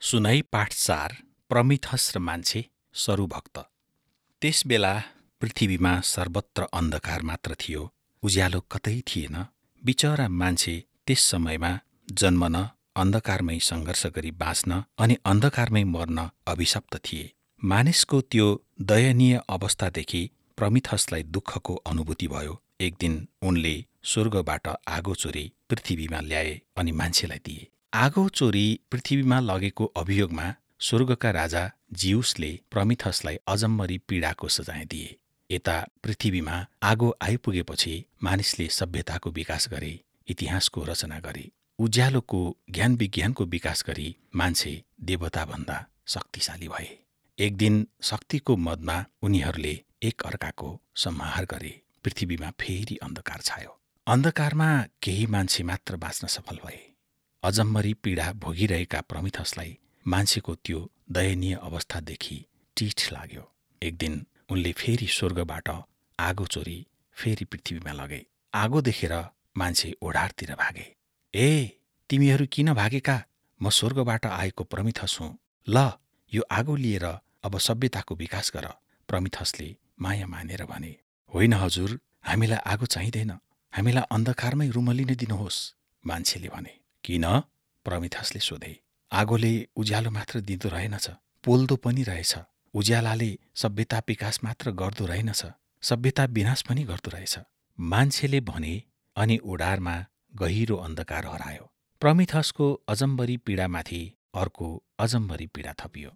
सुनै पाठ चार प्रमिथस र मान्छे सरुभक्त। त्यसबेला पृथ्वीमा सर्वत्र अन्धकार मात्र थियो उज्यालो कतै थिएन। बिचरा मान्छे त्यस समयमा जन्मन अन्धकारमै सङ्घर्ष गरी बाँच्न अनि अन्धकारमै मर्न अभिशप्त थिए। मानिसको त्यो दयनीय अवस्थादेखि प्रमिथसलाई दुःखको अनुभूति भयो। एक दिन उनले स्वर्गबाट आगो चोरी पृथ्वीमा ल्याए अनि मान्छेलाई दिए। आगो चोरी पृथ्वीमा लगेको अभियोगमा स्वर्गका राजा जिउसले प्रमिथसलाई अजम्मरी पीडाको सजाय दिए। यता पृथ्वीमा आगो आइपुगेपछि मानिसले सभ्यताको विकास गरे इतिहासको रचना गरे उज्यालोको ज्ञान विज्ञानको विकास गरी मान्छे देवताभन्दा शक्तिशाली भए। एक दिन शक्तिको मदमा उनीहरूले एक अर्काको सम्हार गरे। पृथ्वीमा फेरि अन्धकार छायो। अन्धकारमा केही मान्छे मात्र बाँच्न सफल भए। अजम्मरी पीडा भोगिरहेका प्रमिथसलाई मान्छेको त्यो दयनीय अवस्थादेखि टिठ लाग्यो। एक दिन उनले फेरि स्वर्गबाट आगो चोरी फेरि पृथ्वीमा लगे। आगो देखेर मान्छे ओढारतिर भागे। ए तिमीहरू किन भागेका? म स्वर्गबाट आएको प्रमिथस हुँ। ल यो आगो लिएर अब सभ्यताको विकास गर। प्रमिथसले माया मानेर भने होइन हजुर हामीलाई आगो चाहिँदैन। हामीलाई अन्धकारमै रुमलिन दिनुहोस्। मान्छेले भने किन? प्रमिथसले सोधे। आगोले उज्यालो मात्र दिँदो रहेनछ। पोल्दो पनि रहेछ। उज्यालाले सभ्यता विकास मात्र गर्दो रहेनछ। सभ्यता विनाश पनि गर्दो रहेछ। मान्छेले भने अनि उडारमा गहिरो अन्धकार हरायो। प्रमिथसको अजम्बरी पीडामाथि अर्को अजम्बरी पीडा थपियो।